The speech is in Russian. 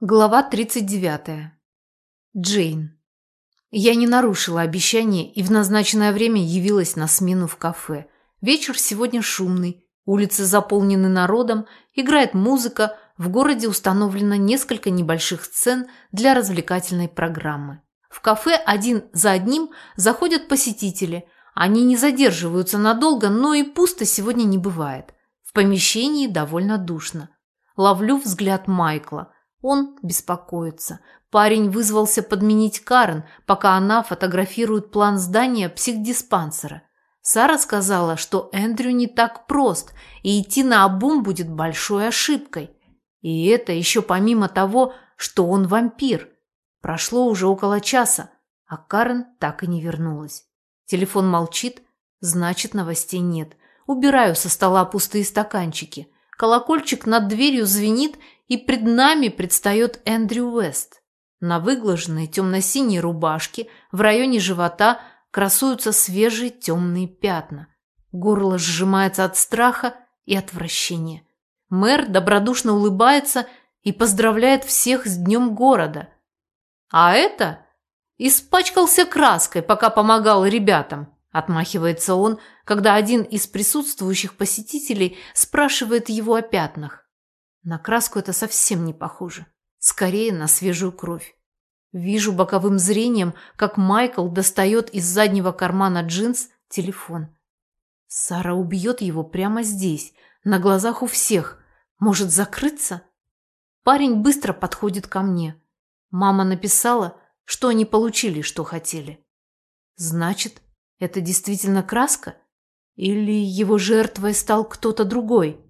Глава 39. Джейн. Я не нарушила обещание и в назначенное время явилась на смену в кафе. Вечер сегодня шумный, улицы заполнены народом, играет музыка, в городе установлено несколько небольших сцен для развлекательной программы. В кафе один за одним заходят посетители. Они не задерживаются надолго, но и пусто сегодня не бывает. В помещении довольно душно. Ловлю взгляд Майкла – он беспокоится. Парень вызвался подменить Карен, пока она фотографирует план здания психдиспансера. Сара сказала, что Эндрю не так прост, и идти на обум будет большой ошибкой. И это еще помимо того, что он вампир. Прошло уже около часа, а Карен так и не вернулась. Телефон молчит, значит, новостей нет. Убираю со стола пустые стаканчики. Колокольчик над дверью звенит, и пред нами предстает Эндрю Уэст. На выглаженной темно-синей рубашке в районе живота красуются свежие темные пятна. Горло сжимается от страха и отвращения. Мэр добродушно улыбается и поздравляет всех с днем города. А это испачкался краской, пока помогал ребятам, отмахивается он, когда один из присутствующих посетителей спрашивает его о пятнах. На краску это совсем не похоже. Скорее на свежую кровь. Вижу боковым зрением, как Майкл достает из заднего кармана джинс телефон. Сара убьет его прямо здесь, на глазах у всех. Может закрыться? Парень быстро подходит ко мне. Мама написала, что они получили, что хотели. Значит, это действительно краска? Или его жертвой стал кто-то другой?